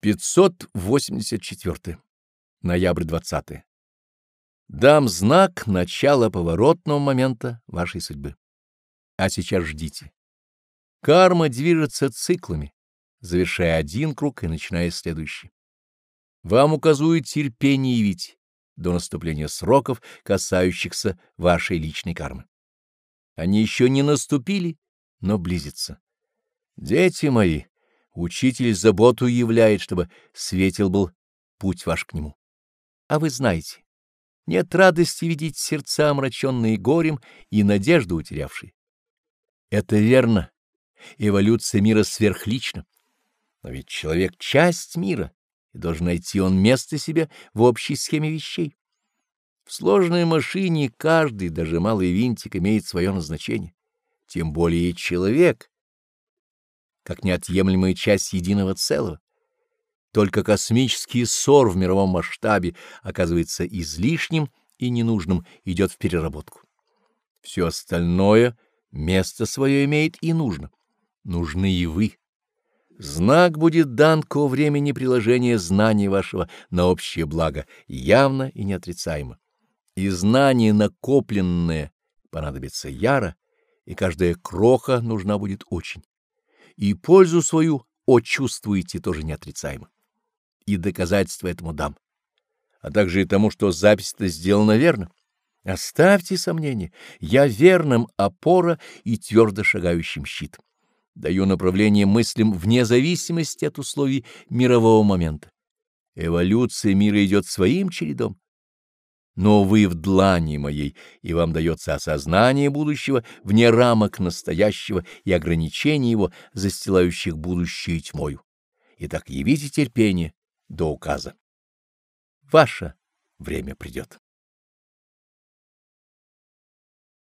584. Ноябрь 20. Дам знак начала поворотного момента вашей судьбы. А сейчас ждите. Карма движется циклами, завершая один круг и начиная следующий. Вам указывают терпение явить до наступления сроков, касающихся вашей личной кармы. Они еще не наступили, но близятся. Дети мои, Учитель заботу являет, чтобы светил был путь ваш к нему. А вы знаете, нет радости видеть сердца, омраченные горем и надежду утерявшие. Это верно. Эволюция мира сверхлична. Но ведь человек — часть мира, и должен найти он место себе в общей схеме вещей. В сложной машине каждый, даже малый винтик, имеет свое назначение. Тем более и человек — как неотъемлемая часть единого целого. Только космический ссор в мировом масштабе оказывается излишним и ненужным, идет в переработку. Все остальное место свое имеет и нужно. Нужны и вы. Знак будет дан ко времени приложения знаний вашего на общее благо, явно и неотрицаемо. И знание накопленное понадобится яро, и каждая кроха нужна будет очень и пользу свою очувствуете тоже неотрицаемо. И доказательства этому дам, а также и тому, что запись-то сделана верно. Оставьте сомнения, я верным опора и твердо шагающим щит. Даю направление мыслям вне зависимости от условий мирового момента. Эволюция мира идет своим чередом но вы в длани моей, и вам дается осознание будущего вне рамок настоящего и ограничений его, застилающих будущее тьмою. Итак, явите терпение до указа. Ваше время придет.